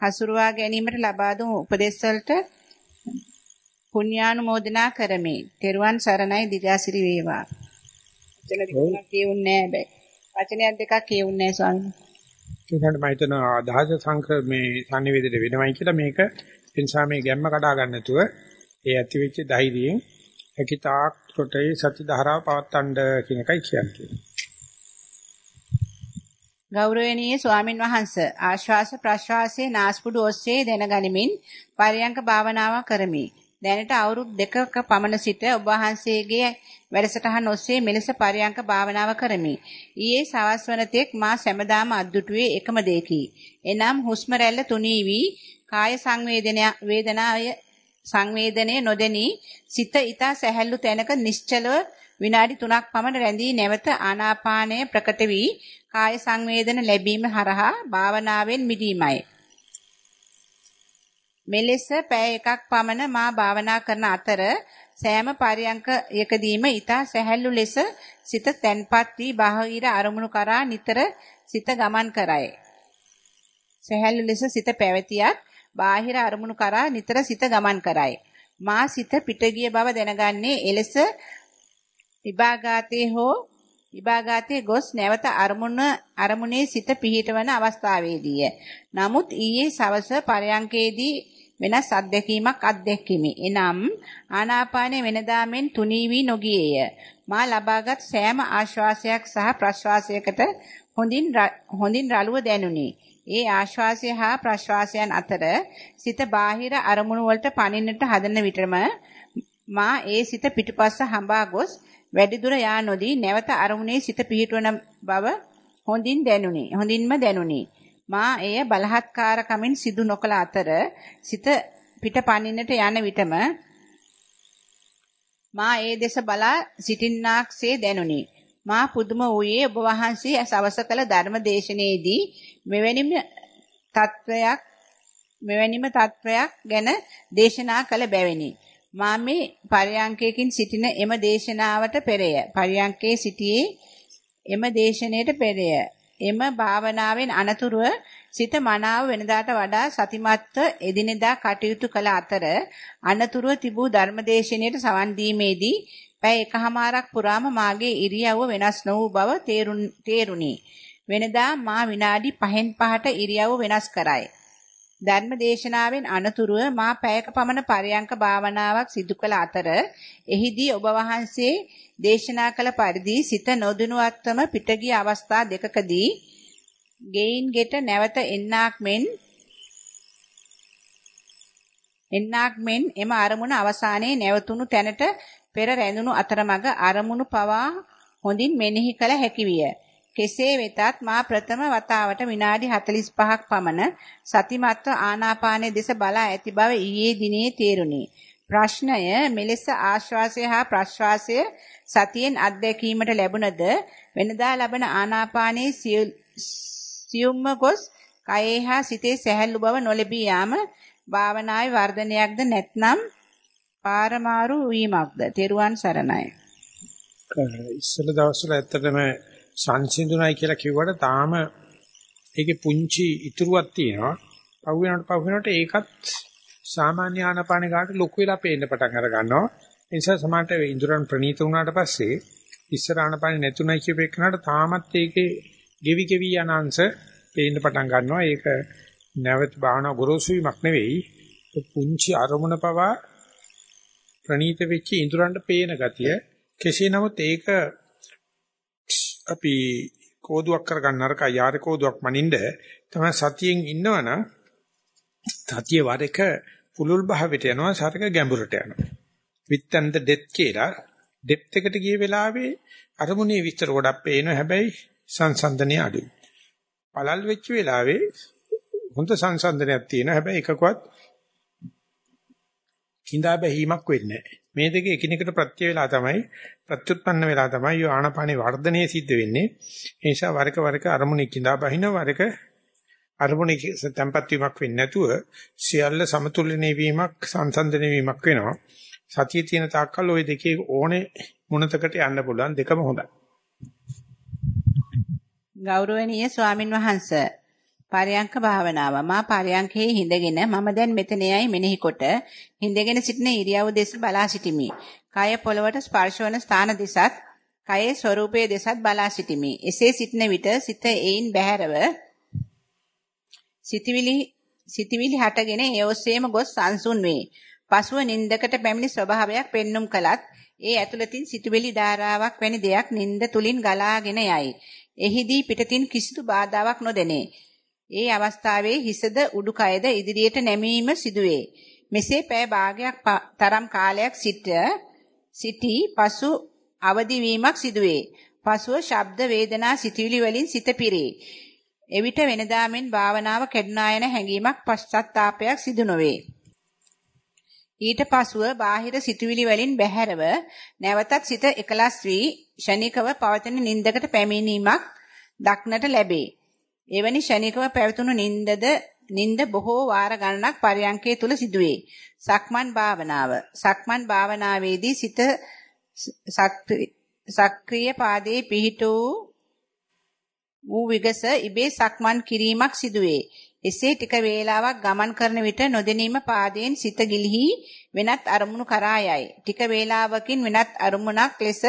හසුරුවා ගැනීමට ලබා දුන් උපදෙස් වලට පුණ්‍යානුමෝදනා කරමි. තෙරුවන් සරණයි දිගාසිරි වේවා. වචන දෙකක් කියුන්නේ නැහැ වචනයක් දෙකක් කියුන්නේ නැහැ ස්වාමීන් වහන්සේ. ඒකට මම හිතන අදහස සංක්‍ර මේ sannivedana වෙනවයි කියලා මේක එනිසා මේ ගැම්ම කඩා ගන්න නැතුව ඒ ඇති වෙච්ච ධෛර්යයෙන් හැකිතාක් රොටේ සති ධාරාව පවත්තන්න කියන එකයි කියන්නේ. ගෞරවනීය ස්වාමින් වහන්සේ ආශ්වාස ප්‍රශ්වාසයේ නාස්පුඩු ඔස්සේ දැනගනිමින් පරියංක භාවනාව කරමි. දැනට අවුරුදු දෙකක පමණ සිට ඔබ වහන්සේගේ වැඩසටහන ඔස්සේ මෙලෙස පරියංක භාවනාව කරමි. ඊයේ සවස් වන තෙක් මා සැමදාම අද්දුටුවේ එකම දෙකි. එනම් හුස්ම රැල්ල තුනී වී කාය සංවේදනය වේදනාය සංවේදනයේ නොදෙනී සිත ඊතා සැහැල්ලු තැනක නිශ්චලව විනාඩි 3ක් පමණ රැඳී නැවත ආනාපානය ප්‍රකට වී කාය සංවේදන ලැබීම හරහා භාවනාවෙන් මිදීමයි. මෙලෙස පැය එකක් පමණ මා භාවනා කරන අතර සෑම පරියංකයකදීම ඊතා සැහැල්ලු ලෙස සිත තැන්පත් වී බාහිර අරමුණු කරා නිතර සිත ගමන් කරයි. සැහැල්ලු ලෙස සිත පැවතියත් බාහිර අරමුණු කරා නිතර සිත ගමන් කරයි. මා සිත පිට ගිය බව දැනගන්නේ එලෙස විභාගාතේ හෝ විභාගාතේ ගොස් නැවත අරමුණ අරමුණේ සිත පිහිටවන අවස්ථාවේදීය. නමුත් ඊයේ සවස පරයන්කේදී වෙනස් අත්දැකීමක් අත්දැක්කිමි. එනම් ආනාපානය වෙනදා මෙන් තුනී වී නොගියේය. මා ලබාගත් සෑම ආශ්වාසයක් සහ ප්‍රශ්වාසයකට හොඳින් හොඳින් රළුව දැනුනි. ඒ ආශ්වාසය හා ප්‍රශ්වාසයන් අතර සිත බාහිර අරමුණු වලට පනින්නට හදන විටම මා ඒ සිත පිටුපස්ස හඹා ගොස් වැඩිදුර යා නොදී නැවත අරමුණේ සිත පිහිටවන බව හොඳින් දැනුනි. හොඳින්ම දැනුනි. මා එය බලහත්කාරකමින් සිදු නොකළ අතර සිත පිටපනින්නට යන විටම මා ඒ දෙස බලා සිටින්නාක්සේ දැනුනි. මා පුදුම වූයේ ඔබ වහන්සේ සවස කළ ධර්ම දේශනාවේදී මෙවැනිම තත්වයක් මෙවැනිම තත්වයක් ගැන දේශනා කළ බැවිනි. මා මේ පරයන්කයකින් සිටින එම දේශනාවට පෙරය. පරයන්කේ සිටියේ එම දේශනාවට පෙරය. එම භාවනාවෙන් අනතුරුව සිත මනාව වෙනදාට වඩා සතිමත්ව එදිනෙදා කටයුතු කළ අතර අනතුරුව තිබූ ධර්මදේශනයේ සවන් දීමේදී පැය එකහමාරක් පුරාම මාගේ ඉරියව්ව වෙනස් නො වූ බව තේරුණි. වෙනදා මා විනාඩි 5න් 5ට ඉරියව්ව වෙනස් කරයි. ධර්ම දේශනාවෙන් අනතුරුව මා පැයක පමණ පරයන්ක භාවනාවක් සිදු කළ අතර එහිදී ඔබ වහන්සේ දේශනා කළ පරිදි සිත නොදිනුවත්වම පිටගිය අවස්ථා දෙකකදී ගෙයින් ගෙට නැවත එන්නක් මෙන් එන්නක් මෙන් එම අරමුණ අවසානයේ නැවතුණු තැනට පෙර රැඳුණු අතරමඟ අරමුණු පවා හොඳින් මෙනෙහි කළ හැකි විය. කෙසේ වෙතත් මා ප්‍රථම වතාවට විනාඩි 45ක් පමණ සතිමත්ව ආනාපානයේ දෙස බලා ඇති බව ඊයේ දිනේ තේරුණි. ප්‍රශ්නය මෙලෙස ආශ්වාසය හා ප්‍රශ්වාසය සතියෙන් අත්දැකීමට ලැබුණද වෙනදා ලබන ආනාපානයේ සියුම්ම ගොස් කයේ හා සිතේ සැහැල්ලු බව නොලැබී යාම භාවනාවේ වර්ධනයක්ද නැත්නම් පාරමාරු වීමක්ද? තෙරුවන් සරණයි. ඉස්සල දවස්වල ඇත්තටම සංසිඳුණයි කියලා කිව්වට තාම ඒකේ පුංචි ඉතුරුවක් තියෙනවා. පහු වෙනකොට පහු වෙනකොට ඒකත් සාමාන්‍ය ආනපාන ගාට ලොකු වෙලා පේන්න පටන් අර ගන්නවා. ඒ නිසා සමහරට ඉඳුරන් ප්‍රනීත වුණාට පස්සේ ඉස්සර ආනපාන නැතුණයි කියපේකනට තාමත් ඒකේ ගෙවි ගෙවි යන අංශ පේන්න පටන් ගන්නවා. ඒක නැවත භාවනා ගොරෝසු වීමක් නෙවෙයි. පුංචි අරමුණ පවා ප්‍රනීත වෙච්ච ඉඳුරන්ට පේන ගතිය. කෙසේ නමුත් ඒක අපි කෝදුවක් කරගන්න නරකයි. යාර කෝදුවක් මනින්න තමයි සතියෙන් ඉන්නවනම් සතිය වරක පුලුල් භාවයට යනවා සරක ගැඹුරට යනවා. With and the depth කියලා depth එකට ගිය වෙලාවේ අරමුණේ විස්තර ගොඩක් පේනවා. හැබැයි සංසන්දනය අඩුයි. පළල් වෙච්ච වෙලාවේ හොඳ සංසන්දනයක් තියෙනවා. හැබැයි එකකවත් කිඳා බැහිමක් වෙන්නේ මේ දෙක එකිනෙකට ප්‍රත්‍ය වේලා තමයි ප්‍රත්‍යুৎপন্ন වේලා තමයි ආනපානේ වර්ධනයේ සිද්ධ වෙන්නේ. ඒ නිසා වරක වරක අරමුණේ කිඳා බහින වරක අරමුණේ තැම්පත් වීමක් වෙන්නේ නැතුව සියල්ල සමතුලිතේ වීමක් සංසන්දනය වීමක් වෙනවා. සතිය තියෙන තාක්කල් ওই දෙකේ ඕනේ මුණතකට යන්න පුළුවන් දෙකම හොඳයි. ගෞරවනීය ස්වාමින් වහන්සේ පරයන්ක භාවනාව මා පරයන්කේ හිඳගෙන මම දැන් මෙතනෙයි මෙනෙහි කොට හිඳගෙන සිටින ඉරියව් දෙස බලා සිටිමි. කය පොළවට ස්පර්ශ වන ස්ථාන දෙසත් කයේ ස්වરૂපයේ දෙසත් බලා සිටිමි. එසේ සිටින විට සිත ඒයින් බැහැරව සිතවිලි සිතවිලි හටගෙන ඒ ඔස්සේම ගොස් සංසුන් වේ. පසුව නින්දකට පැමිණි ස්වභාවයක් පෙන්눔 කලත් ඒ ඇතුළතින් සිතවිලි ධාරාවක් වැනි දෙයක් නින්ද තුලින් ගලාගෙන යයි. එහිදී පිටතින් කිසිදු බාධාවක් නොදෙනේ. ඒ අවස්ථාවේ හිසද උඩුකයද ඉදිරියට නැමීම සිදුවේ. මෙසේ පෑ භාගයක් තරම් කාලයක් සිට සිටි පසු අවදි වීමක් සිදුවේ. පසුව ශබ්ද වේදනා සිතුවිලි වලින් සිත පිරේ. එවිට වෙනදා මෙන් භාවනාව කැඩුනා යන හැඟීමක් පශ්චාත්තාවපයක් සිදු නොවේ. ඊට පසුව බාහිර සිතුවිලි වලින් බැහැරව නැවතත් සිත එකලස් වී ෂණිකව පවතින නින්දකට පැමිණීමක් දක්නට ලැබේ. එවැනි ෂණිකව පැවතුණු නින්දද නින්ද බොහෝ වාර ගණනක් පරයන්කේ තුල සිදුවේ. සක්මන් භාවනාව. සක්මන් භාවනාවේදී සිත සක්‍රීය පාදයේ පිහිටු වූ විගස ඉබේ සක්මන් කිරීමක් සිදුවේ. එසේ ටික වේලාවක් ගමන් කරන විට නොදැනීම පාදයෙන් සිත ගිලිහි වෙනත් අරමුණු කරා යයි. ටික වේලාවකින් වෙනත් අරමුණක් ලෙස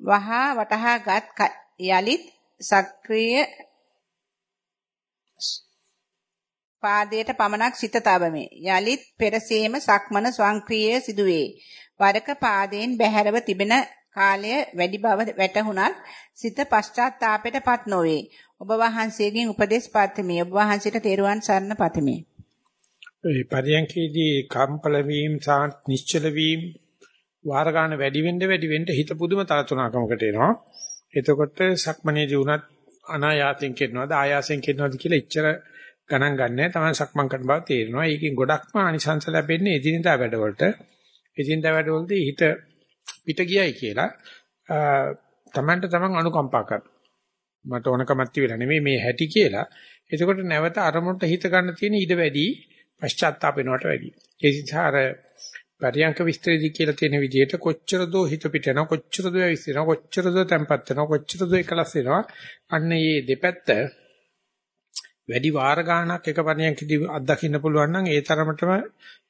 වහා වටහාගත් යලිත් සක්‍රීය පාදයට පමණක් සිත තබමි. යලිත් පෙරසේම සක්මන ස්වංක්‍රීය සිදුවේ. වරක පාදයෙන් බැහැරව තිබෙන කාලය වැඩි බව වැටහුණත් සිත පශ්චාත්තාපයටපත් නොවේ. ඔබ වහන්සේගෙන් උපදෙස් පත්මි. ඔබ වහන්සේට තෙරුවන් සරණ පතමි. ඒ පරියන්කේදී කම්පල වීම සහ නිශ්චල වීම වාර ගන්න වැඩි වෙන්න වැඩි වෙන්න හිත පුදුම තරතුණකමකට එනවා. එතකොට සක්මනේදී උනත් අනායාසයෙන් කරනවද ආයාසයෙන් කරනවද කියලා එච්චර ගණන් ගන්නෑ. තමයි සක්මන් කරන බව තේරෙනවා. ඒකෙන් ගොඩක්ම ආනිසංස ලැබෙන්නේ එදිනදා වැඩවලට. එදිනදා වැඩවලදී හිත පිට ගියයි කියලා තමන්ට තමන් අනුකම්පා කරනවා. මට ඕනකමක් තියලා නෙමෙයි මේ හැටි කියලා. එතකොට නැවත අරමුණට හිත ගන්න තියෙන ඉඩ වැඩි පශ්චාත්තාප වෙනවට වැඩි. ඒ නිසා අර පරියංක විස්තරෙදි කියලා තියෙන විදිහට කොච්චර දෝ හිත පිට යනවා කොච්චර දෝ විසිරෙනවා කොච්චර දෝ තැම්පත් වෙනවා කොච්චර දෝ එකලස් වෙනවා අන්න මේ දෙපැත්ත වැඩි වාර ගාණක් එක පරියන්කදී අත්දකින්න පුළුවන් නම් ඒ තරමටම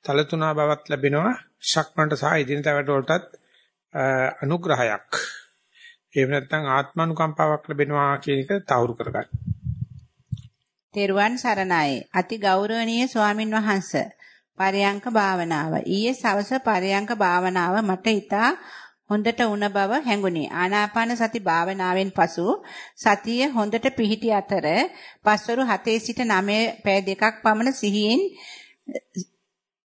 තලතුණා බවක් ලැබෙනවා ශක්මන්ට සහ ඉදිනත වැඩ වලටත් අනුග්‍රහයක් එහෙම නැත්නම් ආත්මනුකම්පාවක් ලැබෙනවා කියන එක තහවුරු කරගන්න. තෙරුවන් සරණයි. අති ගෞරවනීය ස්වාමින් වහන්සේ. පරයන්ක භාවනාව. ඊයේ සවස පරයන්ක භාවනාව මට ඉතා හොඳට උන බව හැඟුණි. ආනාපාන සති භාවනාවෙන් පසු සතිය හොඳට පිහිටි අතර පස්වරු 7 සිට 9 පැය දෙකක් පමණ සිහියෙන්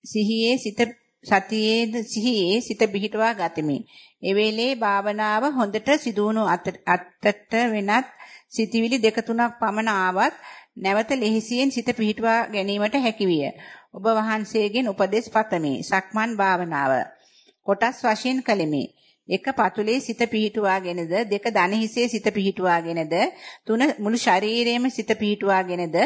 සිහියේ සිත සතියේ සිහියේ සිත පිහිටවා ගතිමි. ඒ වේලේ භාවනාව හොඳට සිදුවුණු අතට වෙනත් සිතිවිලි දෙක තුනක් පමණ ආවත් නැවත ලෙහිසියෙන් සිත පිහිටවා ගැනීමට හැකියිය. ඔබ වහන්සේගෙන් උපදෙස් පතමි. සක්මන් භාවනාව. කොටස් වශයෙන් කළෙමි. එක පතුලේ සිත පිහිටුවාගෙනද දෙක දන හිසේ සිත පිහිටුවාගෙනද තුන මුළු ශරීරයේම සිත පිහිටුවාගෙනද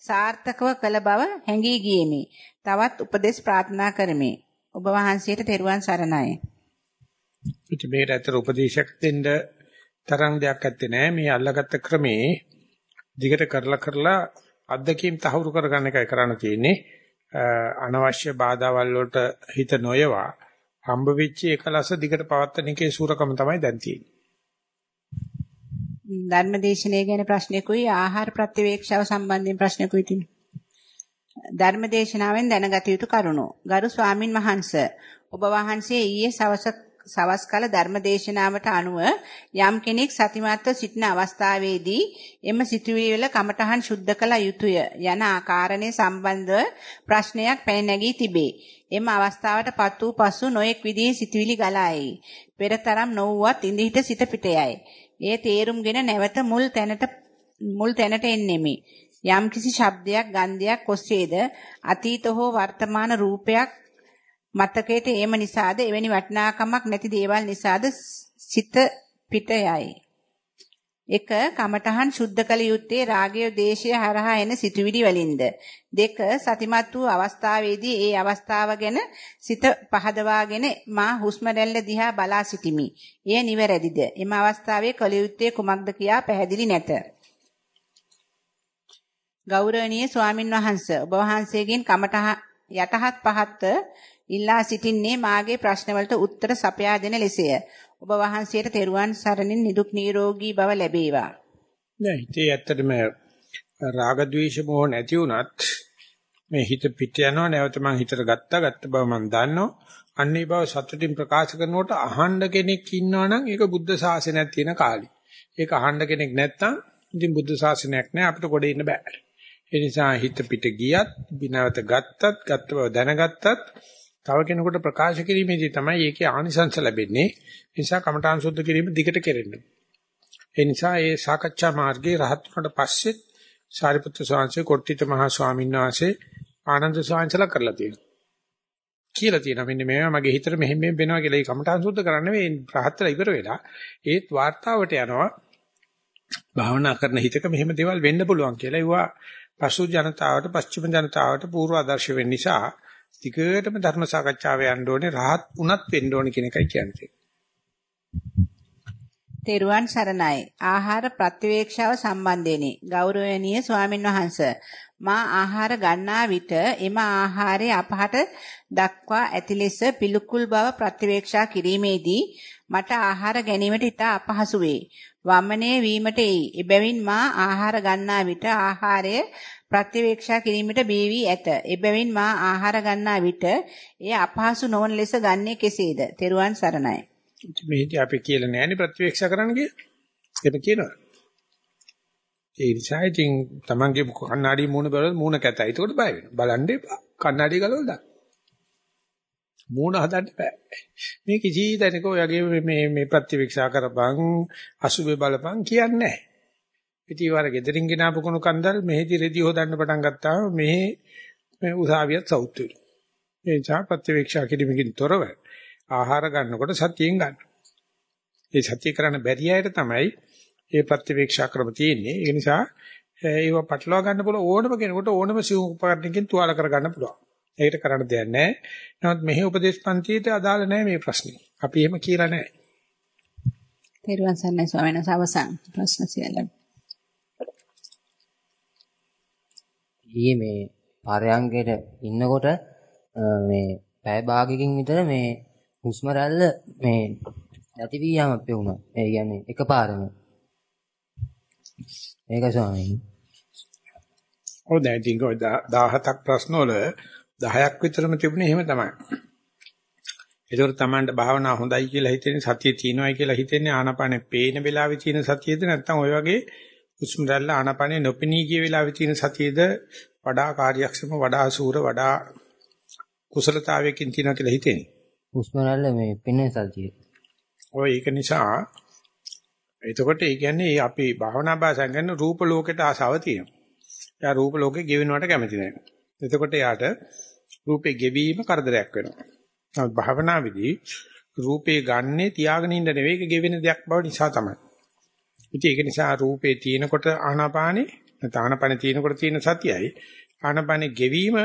සාර්ථකව කළ බව හැඟී ගියෙමි. තවත් උපදෙස් ප්‍රාර්ථනා කරමි. ඔබ වහන්සේට තෙරුවන් සරණයි. ඉතින් මේකට ඇතර උපදේශයක් දෙන්න තරම් දෙයක් ඇත්තේ නෑ. මේ අල්ලගත්ත ක්‍රමේ දිගට කරලා කරලා අත්දැකීම් තහවුරු කරගන්න එකයි කරන්න තියෙන්නේ. අනවශ්‍ය බාධාවල් වලට හිත නොයවා හම්බ වෙච්ච එකලස දිගට පවත්තන එකේ සූරකම තමයි දැන් තියෙන්නේ. ධර්මදේශනය ගැන ප්‍රශ්නකුයි ආහාර ප්‍රතිවේක්ෂාව සම්බන්ධයෙන් ප්‍රශ්නකුයි තියෙනවා. ධර්මදේශනාවෙන් දැනගත යුතු කරුණු. ගරු ස්වාමින් වහන්සේ ඔබ වහන්සේ ඊයේ සවස සවස් කල ධර්මදේශනාවට අනුව යම් කෙනෙක් සතිමත්ව සිටින අවස්ථාවේදී එම සිතුවිලි වල කමඨහන් සුද්ධ කළ යුතුය යන ආකාරණේ සම්බන්ධව ප්‍රශ්නයක් පැන නැගී තිබේ. එම අවස්ථාවට පත් වූ පසු නොඑක් විදිහේ සිතුවිලි ගලායි. පෙරතරම් නොවුවත් ඉඳිහිට සිත පිටයයි. එය තේරුම්ගෙන නැවත මුල් තැනට මුල් තැනට එන්නෙමි. යම්කිසි ශබ්දයක් ගන්ධයක් ඔස්සේද අතීත හෝ වර්තමාන රූපයක් මතකයට ඒම නිසාද එවැනි වටිනාකමක් නැති දේවල් නිසාද සිත පිට යයි. එක කමඨහන් සුද්ධ කළ යුත්තේ රාගය දේශය හරහා එන සිතුවිලි වලින්ද. දෙක සතිමත් වූ අවස්ථාවේදී ඒ අවස්ථාව ගැන සිත පහදවාගෙන මා හුස්ම රැල්ල දිහා බලා සිටිමි. එය නිවැරදිද? එම අවස්ථාවේ කළ යුත්තේ කුමක්ද කියා පැහැදිලි නැත. ගෞරවනීය ස්වාමින් වහන්සේ ඔබ වහන්සේගෙන් කමඨහ යටහත් පහත් ඉල්ලා සිටින්නේ මාගේ ප්‍රශ්නවලට උත්තර සපයා දෙන ලෙසය. ඔබ වහන්සේට තෙරුවන් සරණින් නිදුක් නිරෝගී බව ලැබේවා. නෑ හිතේ ඇත්තටම රාග ద్వේෂ මොහ නැති වුණත් මේ හිත පිට යනවා නැවත මං හිතට ගත්තා ගත්ත බව මං දන්නවා. අන්නේ බව සතුටින් ප්‍රකාශ කරනකොට අහන්න කෙනෙක් ඉන්නවනම් ඒක බුද්ධ ශාසනයක් තියෙන කාලේ. ඒක අහන්න කෙනෙක් නැත්තම් ඉතින් බුද්ධ ශාසනයක් නෑ අපිට ගොඩ ඉන්න බෑ. ඒ නිසා හිත පිට ගියත් විනවත ගත්තත් ගත්ත බව දැනගත්තත් තව කෙනෙකුට ප්‍රකාශ කිරීමේදී තමයි ඒකේ ආනිසංස ලැබෙන්නේ. ඒ නිසා කමඨාන් සුද්ධ කිරීම දිගට කෙරෙන්න. ඒ නිසා ඒ සාකච්ඡා මාර්ගයේ රහත් වුණාට පස්සෙත් සාරිපුත්‍ර ස්වාමීන් කොට්ටිත මහ ස්වාමීන් වහන්සේ ආනන්ද ස්වාමීන්සලා කරලා තියෙනවා. කියලා තියෙනවා මෙන්න මේවා මගේ හිතට මෙහෙම මෙහෙම වෙනවා කියලා ඒ කමඨාන් සුද්ධ කරන්නේ මේ රහත්ලා ඉවර වෙලා ඒත් වාර්තාවට යනවා භාවනා කරන හිතක මෙහෙම දේවල් වෙන්න පුළුවන් කියලා. ඒවා පසු ජනතාවට, පස්චිම ජනතාවට පූර්වාදර්ශ වෙන්න නිසා ටිකටම ධර්ම සාකච්ඡාව යන්න ඕනේ රහත් උනත් වෙන්න ඕනේ කියන එකයි කියන්නේ. තෙරුවන් සරණයි. ආහාර ප්‍රතිවේක්ෂාව සම්බන්ධයෙනි. ගෞරවනීය ස්වාමින් වහන්සේ මා ආහාර ගන්නා විට එම ආහාරයේ අපහට දක්වා ඇති ලෙස පිළිකුල් බව ප්‍රතිවේක්ෂා කිරීමේදී මට ආහාර ගැනීමට ඉතා අපහසු වේ. වමනේ වීමට එයි. එබැවින් මා ආහාර ගන්නා විට ආහාරය ප්‍රතිවේක්ෂා කිරීමට බේවි ඇත. එබැවින් මා ආහාර ගන්නා විට එය අපහසු නොවන ලෙස ගන්නේ කෙසේද? තෙරුවන් සරණයි. මේදී අපි කියලා නෑනේ ප්‍රතිවේක්ෂා කරන්න කියලා. ඒක කියනවා. ඒ නිසා ඉතින් Tamange කණ්ණාඩි මූණ බලලා මූණ කැතයි. ඒකට බය වෙනවා. බලන්න එපා. කණ්ණාඩි ගලවලා දාන්න. මූණ හදන්න බෑ. මේ කිසි දැනක ඔයගේ මේ මේ ප්‍රතිවීක්ෂා කරපන් අසුබේ බලපන් කියන්නේ නැහැ. ඉතින් වර ගෙදරින් ගෙන ආපු කුණු කන්දල් මෙහෙදි රෙදි හොදන්න පටන් ගත්තාම මෙහි මේ උසාවියත් සවුත් වෙනවා. ඒ නිසා ප්‍රතිවීක්ෂා කිරීමකින් තොරව ආහාර ගන්නකොට සතියෙන් ගන්න. ඒ සතිය කරන්න බැරි අයට තමයි මේ ප්‍රතිවීක්ෂා ක්‍රම තියෙන්නේ. ඒ නිසා ඒව පටලවා ගන්න පුළුවන් ඕනම කෙනෙකුට ඕනම සිව් උපකරණකින් තුවාල කර ගන්න පුළුවන්. ඒකට කරන්න දෙයක් නැහැ. නමුත් මෙහි උපදේශ පන්තියට අදාළ නැහැ මේ ප්‍රශ්නේ. අපි එහෙම කියලා නැහැ. තෙරුවන් සරණයි ස්වාමීන් වහන්සේ අවසන් ප්‍රශ්න සියල්ල. ඊයේ මේ පරයන්ගෙට ඉන්නකොට මේ පැය භාගයකින් විතර මේ හුස්ම රැල්ල මේ නැති වී යාම පෙවුණා. ඒ කියන්නේ එකපාරම. ඒක ස්වාමීන්. ඔය දැන් ඉතින් 17ක් ප්‍රශ්න වල 10ක් විතරම තිබුණේ එහෙම තමයි. ඒකෝර තමන්ට භාවනා හොඳයි කියලා හිතෙන්නේ සතිය තියෙනවායි කියලා හිතෙන්නේ ආනාපානේ පේන වෙලාවේ තියෙන සතියද නැත්නම් ওই වගේ හුස්ම රැල්ල ආනාපානේ නොපෙනී ගිය වෙලාවේ තියෙන සතියද වඩා කාර්යක්ෂම වඩා සූර වඩා කුසලතාවයකින් තියෙනවා කියලා හිතෙන්නේ. හුස්ම රැල්ල මේ පෙනෙන සතිය. ඔය ඒක නිසා එතකොට ඒ කියන්නේ අපි භාවනා භාෂෙන් ගන්න රූප ලෝකයට ආසාව තියෙනවා. එයා රූප ලෝකේ ගෙවෙනවට කැමති නැහැ. එතකොට යාට රූපේ ගෙවීම කරදරයක් වෙනවා. නමුත් භාවනාවේදී රූපේ ගන්නේ තියාගෙන ඉන්න නෙවෙයි ඒක ගෙවෙන දෙයක් බව නිසා තමයි. ඉතින් ඒක නිසා රූපේ තියෙනකොට ආනාපානේ නැත්නම් ආනාපානේ තියෙනකොට තියෙන සතියයි ආනාපානේ ගෙවීම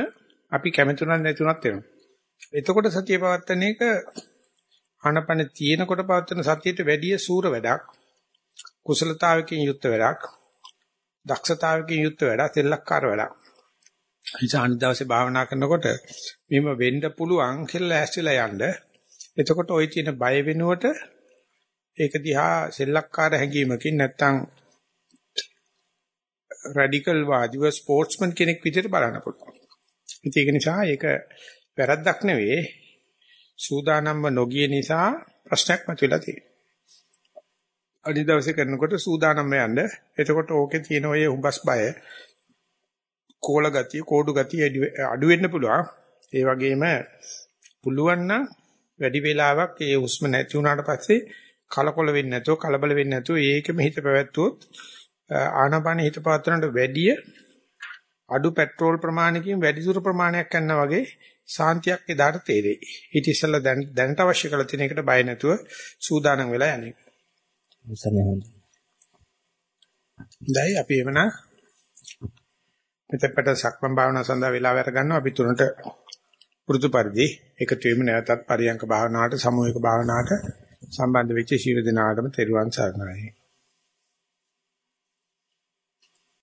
අපි කැමතුණක් නැතුණක් වෙනවා. එතකොට සතිය පවත්තන එක ආනාපානේ තියෙනකොට පවත්තන සතියට වැඩිය සූර වැඩක්. කුසලතාවකින් යුක්ත වැඩක්. දක්ෂතාවකින් යුක්ත වැඩක්, සෙල්ලක්කාර වැඩක්. නිසා අනිත් දවසේ භාවනා කරනකොට මෙහෙම වෙන්න පුළුවන් කියලා ලෑස්තිලා යන්න. එතකොට ওই තියෙන බය වෙනුවට ඒක දිහා සෙල්ලක්කාර හැඟීමකින් නැත්තම් රැඩිකල් වාදිව ස්පෝර්ට්ස්මන් කෙනෙක් විදිහට බලන්න පුළුවන්. ඒක නිසා ඒක වැරද්දක් නෙවෙයි. සූදානම්ව නොගිය නිසා ප්‍රශ්නයක් මතුවලා තියෙනවා. අනිත් දවසේ කරනකොට සූදානම් වෙන්න. එතකොට ඕකේ තියෙන ඔය උඹස් බය කෝල ගතිය, කෝඩු ගතිය අඩු වෙන්න පුළුවන්. ඒ වගේම පුළුවන් නම් වැඩි වෙලාවක් ඒ හුස්ම නැති වුණාට පස්සේ කලකොල වෙන්නේ නැතුව, කලබල වෙන්නේ නැතුව ඒකෙම හිත පැවැත්වුවොත් ආනාපාන හිත පාත්‍රනට වැඩිය අඩු පෙට්‍රෝල් ප්‍රමාණයකින් වැඩි දුර ප්‍රමාණයක් යනවා වගේ සාන්තියක් එදාට තේරෙයි. ඊට ඉස්සෙල්ලා දැනට අවශ්‍ය කරලා තියෙන එකට බය නැතුව සූදානම් වෙලා යන්නේ. දැයි අපි එවන මෙතෙපට සක්මන් භාවනාව සඳහා වෙලාව අරගන්නවා. අපි තුනට පුරුදු පරිදි එකතු වෙමු නැවතත් පරියංක භාවනාවට සමූහික භාවනාවට සම්බන්ධ වෙච්ච ශීල දිනාටම තෙරුවන් සරණයි.